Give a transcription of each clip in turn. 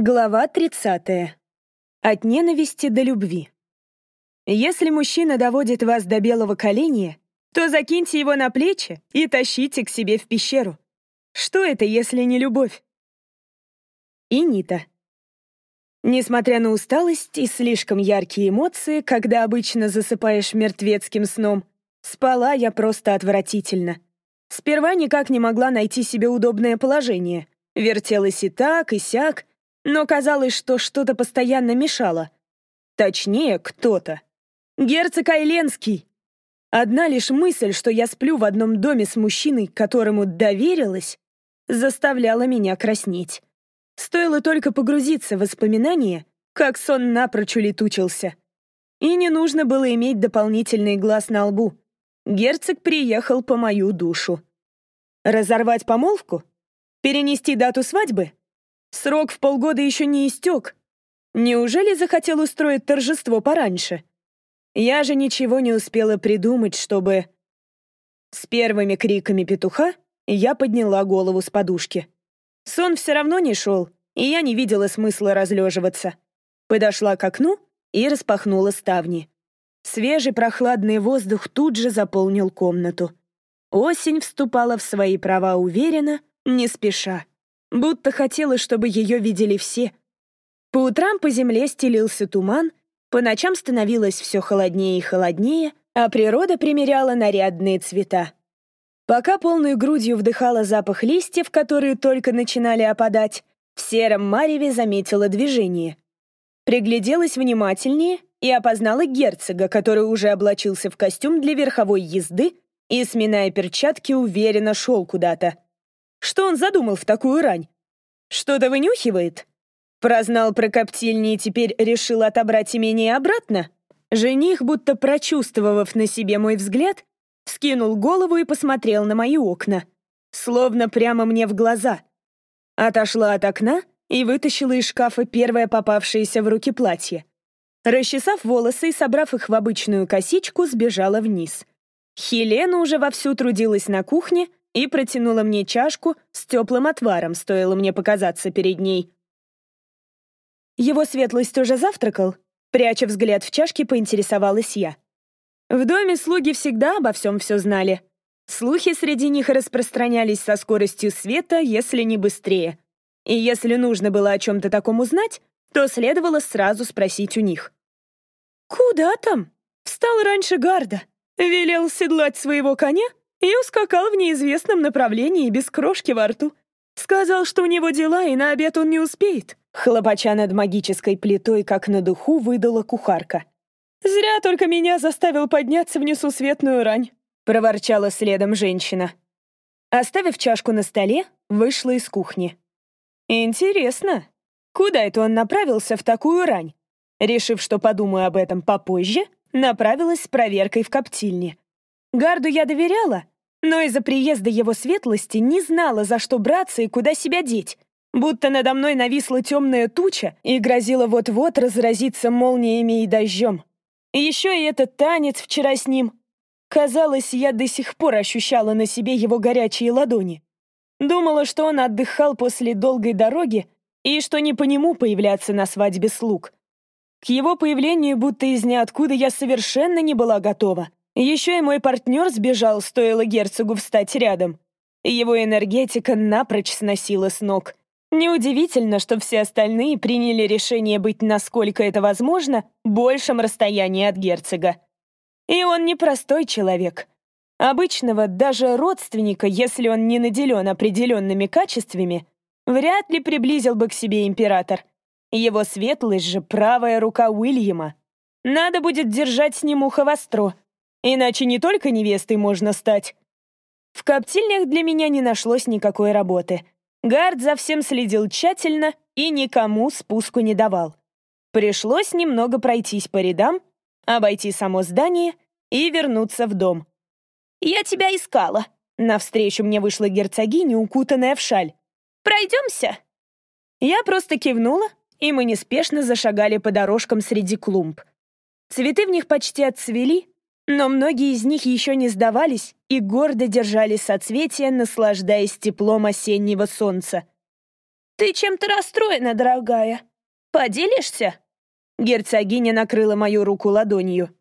Глава 30. От ненависти до любви. Если мужчина доводит вас до белого коленя, то закиньте его на плечи и тащите к себе в пещеру. Что это, если не любовь? И Нита. Несмотря на усталость и слишком яркие эмоции, когда обычно засыпаешь мертвецким сном, спала я просто отвратительно. Сперва никак не могла найти себе удобное положение. Вертелась и так, и сяк, но казалось, что что-то постоянно мешало. Точнее, кто-то. Герцог Айленский. Одна лишь мысль, что я сплю в одном доме с мужчиной, которому доверилась, заставляла меня краснеть. Стоило только погрузиться в воспоминания, как сон напрочь улетучился. И не нужно было иметь дополнительный глаз на лбу. Герцог приехал по мою душу. Разорвать помолвку? Перенести дату свадьбы? Срок в полгода еще не истек. Неужели захотел устроить торжество пораньше? Я же ничего не успела придумать, чтобы... С первыми криками петуха я подняла голову с подушки. Сон все равно не шел, и я не видела смысла разлеживаться. Подошла к окну и распахнула ставни. Свежий прохладный воздух тут же заполнил комнату. Осень вступала в свои права уверенно, не спеша будто хотела, чтобы ее видели все. По утрам по земле стелился туман, по ночам становилось все холоднее и холоднее, а природа примеряла нарядные цвета. Пока полной грудью вдыхала запах листьев, которые только начинали опадать, в сером мареве заметила движение. Пригляделась внимательнее и опознала герцога, который уже облачился в костюм для верховой езды и, сминая перчатки, уверенно шел куда-то. Что он задумал в такую рань? Что-то вынюхивает? Прознал про коптильни и теперь решил отобрать имение обратно? Жених, будто прочувствовав на себе мой взгляд, скинул голову и посмотрел на мои окна, словно прямо мне в глаза. Отошла от окна и вытащила из шкафа первое попавшееся в руки платье. Расчесав волосы и собрав их в обычную косичку, сбежала вниз. Хелена уже вовсю трудилась на кухне, и протянула мне чашку с теплым отваром, стоило мне показаться перед ней. Его светлость уже завтракал? Пряча взгляд в чашке, поинтересовалась я. В доме слуги всегда обо всем все знали. Слухи среди них распространялись со скоростью света, если не быстрее. И если нужно было о чем-то таком узнать, то следовало сразу спросить у них. «Куда там?» Встал раньше гарда, велел седлать своего коня и ускакал в неизвестном направлении без крошки во рту. Сказал, что у него дела, и на обед он не успеет. Хлопача над магической плитой, как на духу, выдала кухарка. «Зря только меня заставил подняться в несусветную рань», — проворчала следом женщина. Оставив чашку на столе, вышла из кухни. «Интересно, куда это он направился в такую рань?» Решив, что подумаю об этом попозже, направилась с проверкой в коптильне. Гарду я доверяла, но из-за приезда его светлости не знала, за что браться и куда себя деть. Будто надо мной нависла темная туча и грозила вот-вот разразиться молниями и дождем. Еще и этот танец вчера с ним. Казалось, я до сих пор ощущала на себе его горячие ладони. Думала, что он отдыхал после долгой дороги и что не по нему появляться на свадьбе слуг. К его появлению будто из ниоткуда я совершенно не была готова. Еще и мой партнер сбежал, стоило герцогу встать рядом. Его энергетика напрочь сносила с ног. Неудивительно, что все остальные приняли решение быть, насколько это возможно, большем расстоянии от герцога. И он непростой человек. Обычного, даже родственника, если он не наделен определенными качествами, вряд ли приблизил бы к себе император. Его светлость же правая рука Уильяма. Надо будет держать с ним ухо востро, Иначе не только невестой можно стать. В коптильнях для меня не нашлось никакой работы. Гард за всем следил тщательно и никому спуску не давал. Пришлось немного пройтись по рядам, обойти само здание и вернуться в дом. «Я тебя искала», — навстречу мне вышла герцогиня, укутанная в шаль. «Пройдемся?» Я просто кивнула, и мы неспешно зашагали по дорожкам среди клумб. Цветы в них почти отцвели, но многие из них еще не сдавались и гордо держали соцветия, наслаждаясь теплом осеннего солнца. «Ты чем-то расстроена, дорогая. Поделишься?» Герцогиня накрыла мою руку ладонью.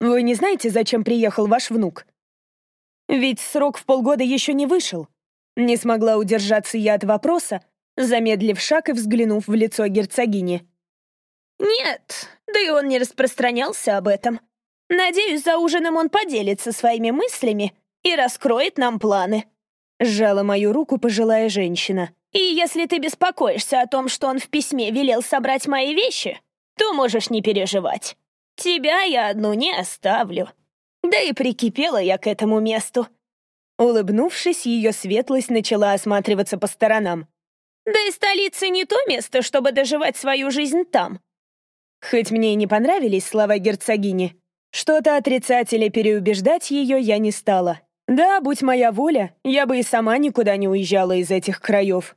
«Вы не знаете, зачем приехал ваш внук? Ведь срок в полгода еще не вышел». Не смогла удержаться я от вопроса, замедлив шаг и взглянув в лицо герцогини. «Нет, да и он не распространялся об этом. Надеюсь, за ужином он поделится своими мыслями и раскроет нам планы». Сжала мою руку пожилая женщина. «И если ты беспокоишься о том, что он в письме велел собрать мои вещи, то можешь не переживать. Тебя я одну не оставлю. Да и прикипела я к этому месту». Улыбнувшись, ее светлость начала осматриваться по сторонам. «Да и столица не то место, чтобы доживать свою жизнь там». Хоть мне и не понравились слова герцогини, что-то отрицать или переубеждать ее я не стала. Да, будь моя воля, я бы и сама никуда не уезжала из этих краев.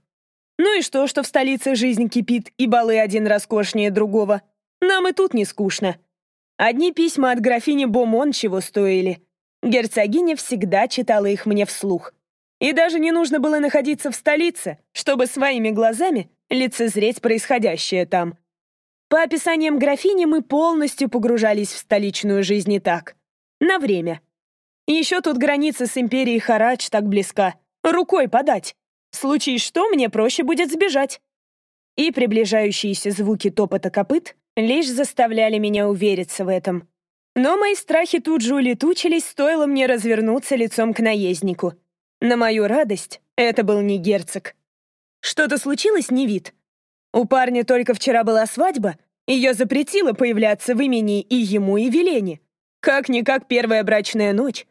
Ну и что, что в столице жизнь кипит, и балы один роскошнее другого? Нам и тут не скучно. Одни письма от графини Бомон чего стоили. Герцогиня всегда читала их мне вслух. И даже не нужно было находиться в столице, чтобы своими глазами лицезреть происходящее там. По описаниям графини мы полностью погружались в столичную жизнь и так. На время. Еще тут граница с империей Харач так близка. Рукой подать. В случае что, мне проще будет сбежать. И приближающиеся звуки топота копыт лишь заставляли меня увериться в этом. Но мои страхи тут же улетучились, стоило мне развернуться лицом к наезднику. На мою радость, это был не герцог. Что-то случилось, не вид. У парня только вчера была свадьба, ее запретило появляться в имени и ему, и Велене. Как-никак первая брачная ночь.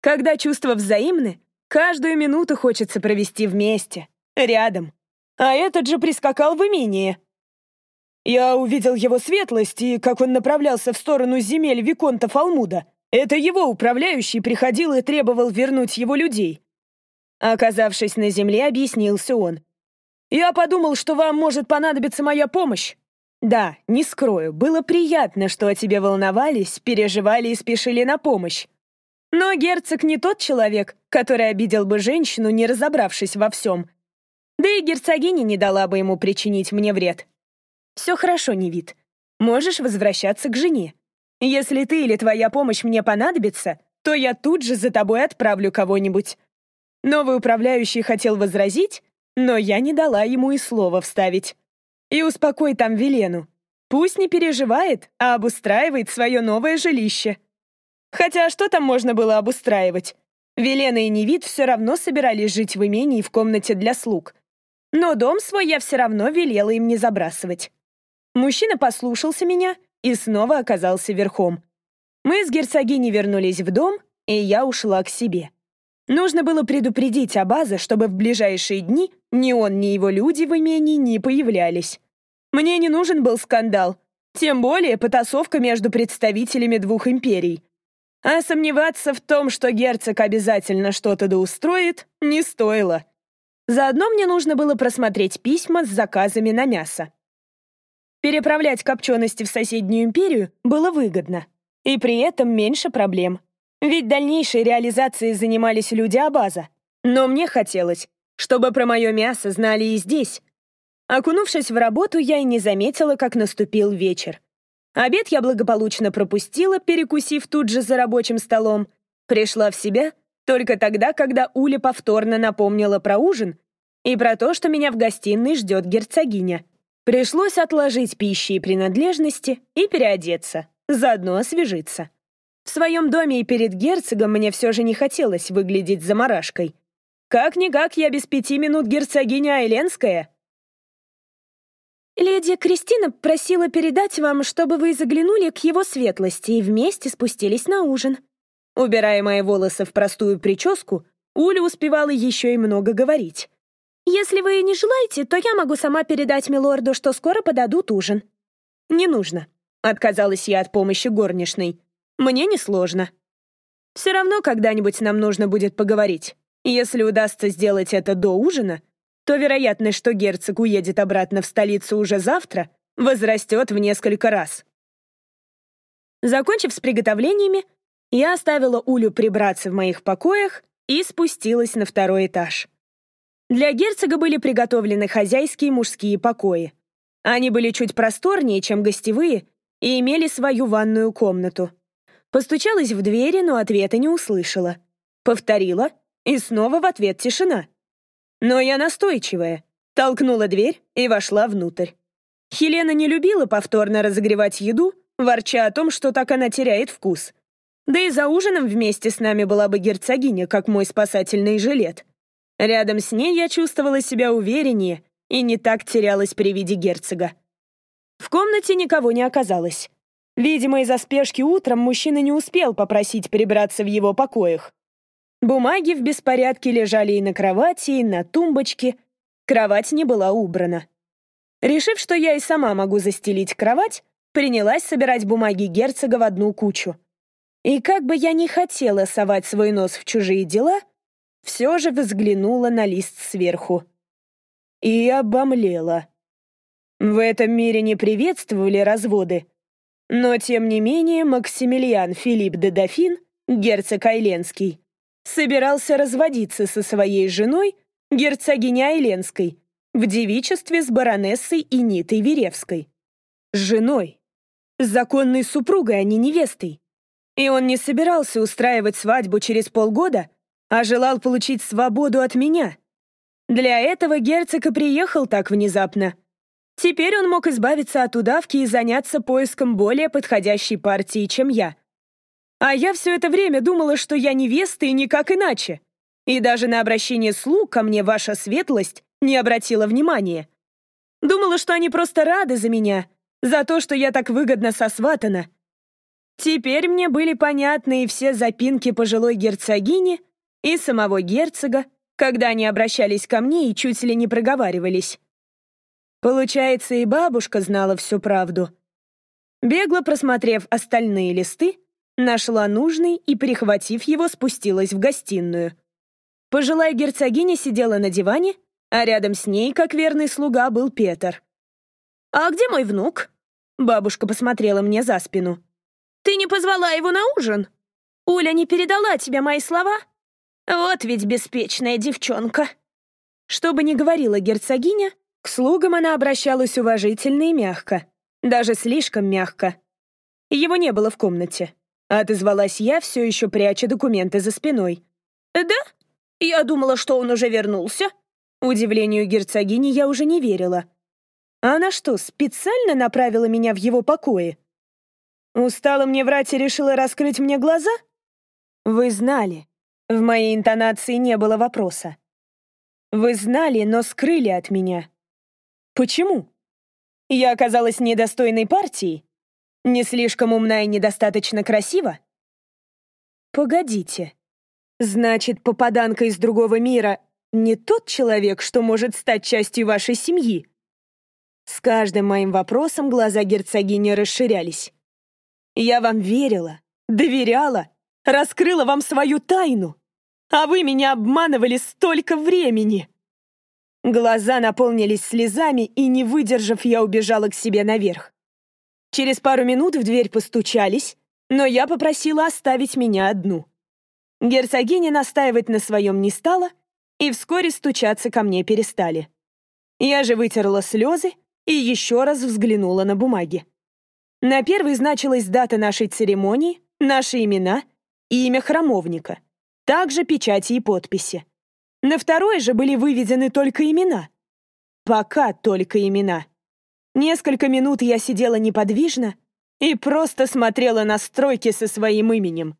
Когда чувства взаимны, каждую минуту хочется провести вместе, рядом. А этот же прискакал в имение. Я увидел его светлость и как он направлялся в сторону земель Виконта Фалмуда. Это его управляющий приходил и требовал вернуть его людей. Оказавшись на земле, объяснился он. «Я подумал, что вам может понадобиться моя помощь. Да, не скрою, было приятно, что о тебе волновались, переживали и спешили на помощь. Но герцог не тот человек, который обидел бы женщину, не разобравшись во всем. Да и герцогиня не дала бы ему причинить мне вред. Все хорошо, не вид. Можешь возвращаться к жене. Если ты или твоя помощь мне понадобится, то я тут же за тобой отправлю кого-нибудь. Новый управляющий хотел возразить, но я не дала ему и слова вставить. И успокой там Велену. Пусть не переживает, а обустраивает свое новое жилище. Хотя что там можно было обустраивать? Велена и Невид все равно собирались жить в имении в комнате для слуг. Но дом свой я все равно велела им не забрасывать. Мужчина послушался меня и снова оказался верхом. Мы с герцогиней вернулись в дом, и я ушла к себе. Нужно было предупредить Абаза, чтобы в ближайшие дни ни он, ни его люди в имении не появлялись. Мне не нужен был скандал, тем более потасовка между представителями двух империй. А сомневаться в том, что герцог обязательно что-то доустроит, не стоило. Заодно мне нужно было просмотреть письма с заказами на мясо. Переправлять копчености в соседнюю империю было выгодно. И при этом меньше проблем. Ведь дальнейшей реализацией занимались люди Абаза. Но мне хотелось, чтобы про мое мясо знали и здесь. Окунувшись в работу, я и не заметила, как наступил вечер. Обед я благополучно пропустила, перекусив тут же за рабочим столом. Пришла в себя только тогда, когда Уля повторно напомнила про ужин и про то, что меня в гостиной ждет герцогиня. Пришлось отложить пищи и принадлежности и переодеться, заодно освежиться. В своем доме и перед герцогом мне все же не хотелось выглядеть заморашкой. Как-никак я без пяти минут герцогиня Айленская — «Леди Кристина просила передать вам, чтобы вы заглянули к его светлости и вместе спустились на ужин». Убирая мои волосы в простую прическу, Уля успевала еще и много говорить. «Если вы не желаете, то я могу сама передать милорду, что скоро подадут ужин». «Не нужно», — отказалась я от помощи горничной. «Мне несложно. Все равно когда-нибудь нам нужно будет поговорить. Если удастся сделать это до ужина, то вероятность, что герцог уедет обратно в столицу уже завтра, возрастет в несколько раз. Закончив с приготовлениями, я оставила Улю прибраться в моих покоях и спустилась на второй этаж. Для герцога были приготовлены хозяйские мужские покои. Они были чуть просторнее, чем гостевые, и имели свою ванную комнату. Постучалась в двери, но ответа не услышала. Повторила, и снова в ответ тишина. Но я настойчивая. Толкнула дверь и вошла внутрь. Хелена не любила повторно разогревать еду, ворча о том, что так она теряет вкус. Да и за ужином вместе с нами была бы герцогиня, как мой спасательный жилет. Рядом с ней я чувствовала себя увереннее и не так терялась при виде герцога. В комнате никого не оказалось. Видимо, из-за спешки утром мужчина не успел попросить прибраться в его покоях. Бумаги в беспорядке лежали и на кровати, и на тумбочке. Кровать не была убрана. Решив, что я и сама могу застелить кровать, принялась собирать бумаги герцога в одну кучу. И как бы я ни хотела совать свой нос в чужие дела, все же взглянула на лист сверху. И обомлела. В этом мире не приветствовали разводы, но, тем не менее, Максимилиан Филипп де Дофин, герцог Айленский, собирался разводиться со своей женой, герцогиней Айленской, в девичестве с баронессой Инитой Веревской. С женой. Законной супругой, а не невестой. И он не собирался устраивать свадьбу через полгода, а желал получить свободу от меня. Для этого герцог и приехал так внезапно. Теперь он мог избавиться от удавки и заняться поиском более подходящей партии, чем я. А я все это время думала, что я невеста и никак иначе. И даже на обращение слуг ко мне ваша светлость не обратила внимания. Думала, что они просто рады за меня, за то, что я так выгодно сосватана. Теперь мне были понятны и все запинки пожилой герцогини, и самого герцога, когда они обращались ко мне и чуть ли не проговаривались. Получается, и бабушка знала всю правду. Бегло просмотрев остальные листы, нашла нужный и, перехватив его, спустилась в гостиную. Пожилая герцогиня сидела на диване, а рядом с ней, как верный слуга, был Петр. «А где мой внук?» Бабушка посмотрела мне за спину. «Ты не позвала его на ужин? Уля не передала тебе мои слова? Вот ведь беспечная девчонка!» Что бы ни говорила герцогиня, к слугам она обращалась уважительно и мягко. Даже слишком мягко. Его не было в комнате. Отозвалась я, все еще пряча документы за спиной. «Да? Я думала, что он уже вернулся». Удивлению герцогини я уже не верила. Она что, специально направила меня в его покои? Устала мне врать и решила раскрыть мне глаза? Вы знали. В моей интонации не было вопроса. Вы знали, но скрыли от меня. Почему? Я оказалась недостойной партии? Не слишком умна и недостаточно красива? Погодите. Значит, попаданка из другого мира не тот человек, что может стать частью вашей семьи? С каждым моим вопросом глаза герцогини расширялись. Я вам верила, доверяла, раскрыла вам свою тайну, а вы меня обманывали столько времени. Глаза наполнились слезами, и, не выдержав, я убежала к себе наверх. Через пару минут в дверь постучались, но я попросила оставить меня одну. Герцогиня настаивать на своем не стала, и вскоре стучаться ко мне перестали. Я же вытерла слезы и еще раз взглянула на бумаги. На первой значилась дата нашей церемонии, наши имена и имя храмовника, также печати и подписи. На второй же были выведены только имена. Пока только имена. Несколько минут я сидела неподвижно и просто смотрела на стройки со своим именем.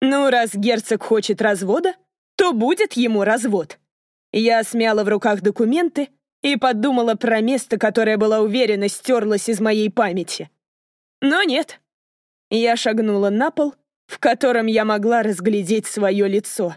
Ну, раз герцог хочет развода, то будет ему развод. Я смяла в руках документы и подумала про место, которое была уверена стерлось из моей памяти. Но нет. Я шагнула на пол, в котором я могла разглядеть свое лицо.